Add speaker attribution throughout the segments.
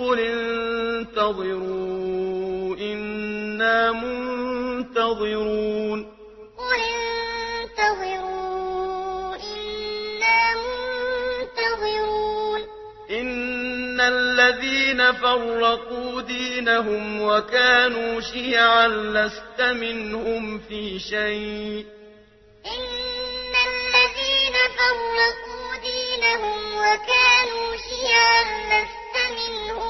Speaker 1: قل انتظروا إنا منتظرون.
Speaker 2: قل انتظروا إنا منتظرون.
Speaker 1: إن الذين فرقوا دينهم وكانوا شيعا لست منهم في شيء.
Speaker 2: إن الذين فرقوا دينهم وكانوا شيعا لست منهم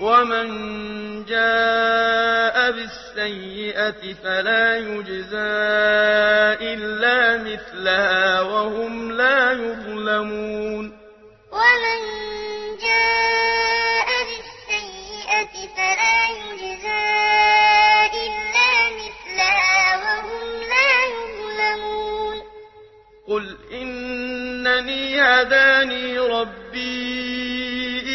Speaker 1: ومن جاء بالسيئة فلا يجزى إلا مثلها وهم لا يظلمون
Speaker 2: ومن جاء بالسيئة فلا يجزى إلا مثلها وهم لا يظلمون
Speaker 1: قل إنني هداني ربي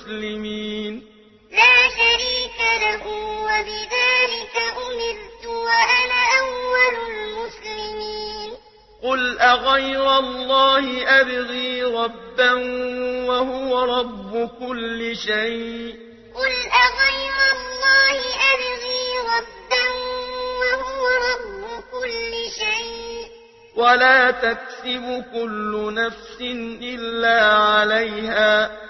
Speaker 1: مسلمين
Speaker 2: لا شريك له وبذلك أمرت وأنا أول المسلمين.
Speaker 1: قل أغير الله أبغي ربا وهو رب كل شيء.
Speaker 2: قل أغير الله أبغي ربا وهو رب كل شيء.
Speaker 1: ولا تكسب كل نفس إلا عليها
Speaker 2: ولا تكسب كل نفس إلا عليها.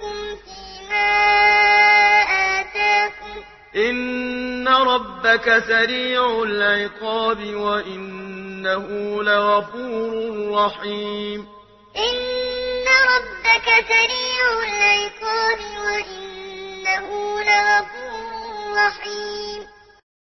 Speaker 2: يُرْغِبُكُمْ فِيمَا آتَاكُمْ
Speaker 1: إِنَّ رَبَّكَ سَرِيعُ الْعِقَابِ وَإِنَّهُ لَغَفُورٌ رَّحِيمٌ
Speaker 2: إِنَّ رَبَّكَ سَرِيعُ الْعِقَابِ وَإِنَّهُ لَغَفُورٌ رَّحِيمٌ